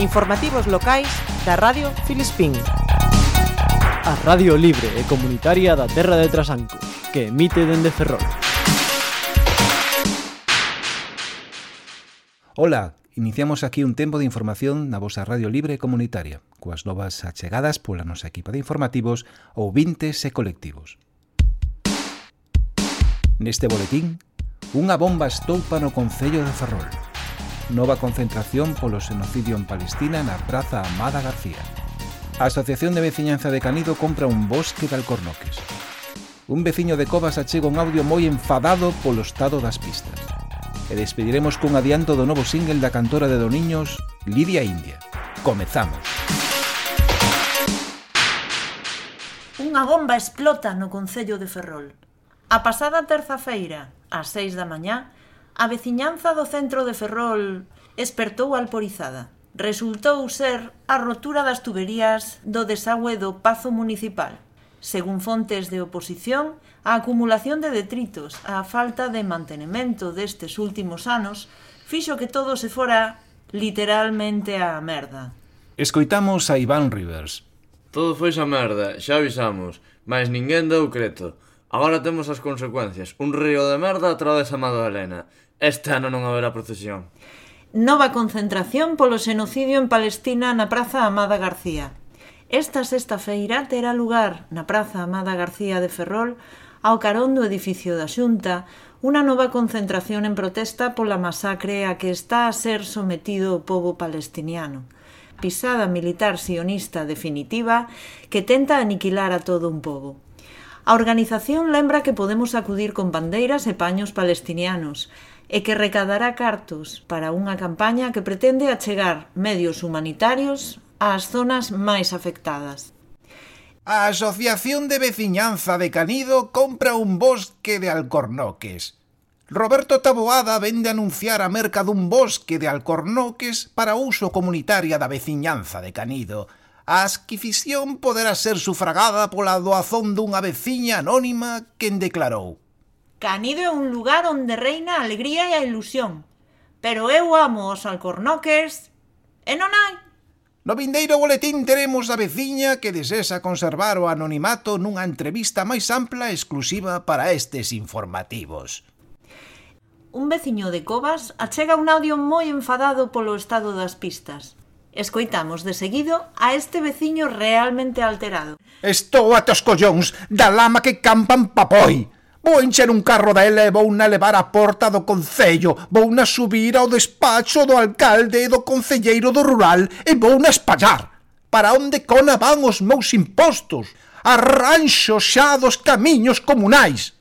Informativos locais da Radio Filispín. A Radio Libre e Comunitaria da Terra de Trasanco, que emite dende Ferrol. Ola, Iniciamos aquí un tempo de información na vosa Radio Libre Comunitaria, coas novas achegadas pola nosa equipa de informativos, ouvintes e colectivos. Neste boletín, unha bomba estoupa no Concello de Ferrol nova concentración polo xenocidio en Palestina na Praza Amada García. A Asociación de Veciñanza de Canido compra un bosque de alcornoques. Un veciño de Covas achega un audio moi enfadado polo estado das pistas. E despediremos cun adianto do novo single da cantora de Doniños, Lidia India. Comezamos. Unha bomba explota no Concello de Ferrol. A pasada terza feira, ás seis da mañá, A veciñanza do centro de Ferrol espertou alporizada. Resultou ser a rotura das tuberías do desagüe do Pazo Municipal. Según fontes de oposición, a acumulación de detritos, a falta de mantenimento destes últimos anos, fixo que todo se fora literalmente a merda. Escoitamos a Iván Rivers. Todo foi xa merda, xa avisamos, mas ninguén deu creto. Agora temos as consecuencias. Un río de merda atravesa Madalena. Este ano non haberá procesión. Nova concentración polo xenocidio en Palestina na Praza Amada García. Esta sexta feira terá lugar na Praza Amada García de Ferrol ao carón do edificio da Xunta unha nova concentración en protesta pola masacre a que está a ser sometido o povo palestiniano pisada militar sionista definitiva que tenta aniquilar a todo un pobo. A organización lembra que podemos acudir con bandeiras e paños palestinianos e que recadará cartos para unha campaña que pretende achegar medios humanitarios ás zonas máis afectadas. A Asociación de Veciñanza de Canido compra un bosque de alcornoques. Roberto Taboada vende anunciar a merca dun bosque de alcornoques para uso comunitaria da veciñanza de Canido – a adquisición poderá ser sufragada pola doazón dunha veciña anónima quen declarou. Canido é un lugar onde reina a alegría e a ilusión, pero eu amo os alcornoques e non hai. No vindeiro boletín teremos a veciña que desesa conservar o anonimato nunha entrevista máis ampla e exclusiva para estes informativos un veciño de Covas achega un audio moi enfadado polo estado das pistas. Escoitamos de seguido a este veciño realmente alterado. Estou ate os collóns da lama que campan papoi. Vou encher un carro da ela e vou na levar a porta do Concello. Vou na subir ao despacho do alcalde e do concelleiro do rural e vou na espallar. Para onde cona van os meus impostos? Arranxo xa dos camiños comunais.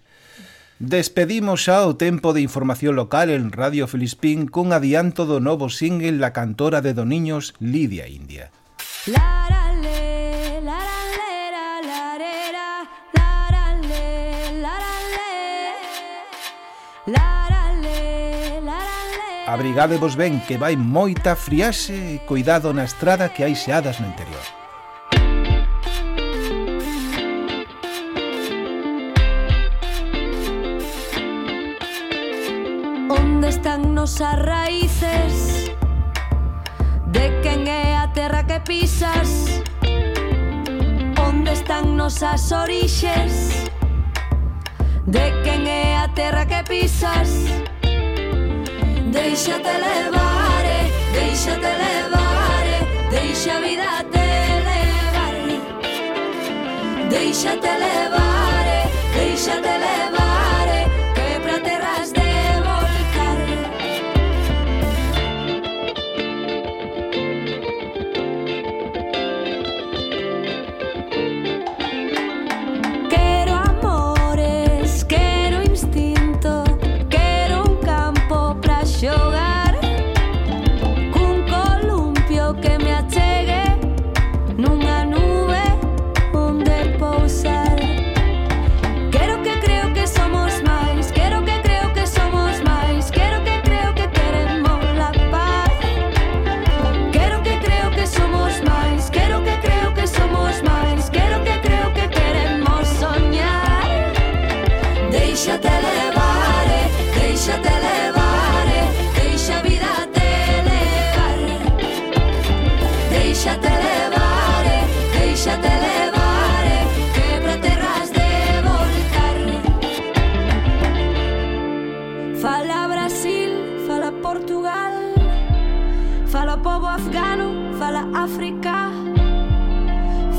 Despedimos xa o tempo de información local en Radio Filispín cun adianto do novo single La cantora de Doniños, Lidia India. La, la, la. Abrigádevos ben que vai moita friaxe e cuidado na estrada que hai xeadas no interior. están nos as raíces. De quen é a terra que pisas Onde están nos as orixes De quen é a terra que pisas Deixate levar, deixate levar Deixa a vida te levar Deixate levar, deixate levar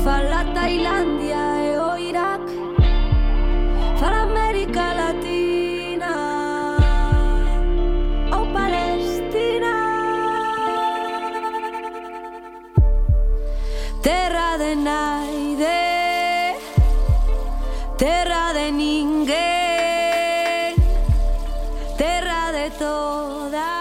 Fala Tailandia e o Irak. Fala América Latina. Ou Palestina. Terra de naide. Terra de ninguén Terra de todas.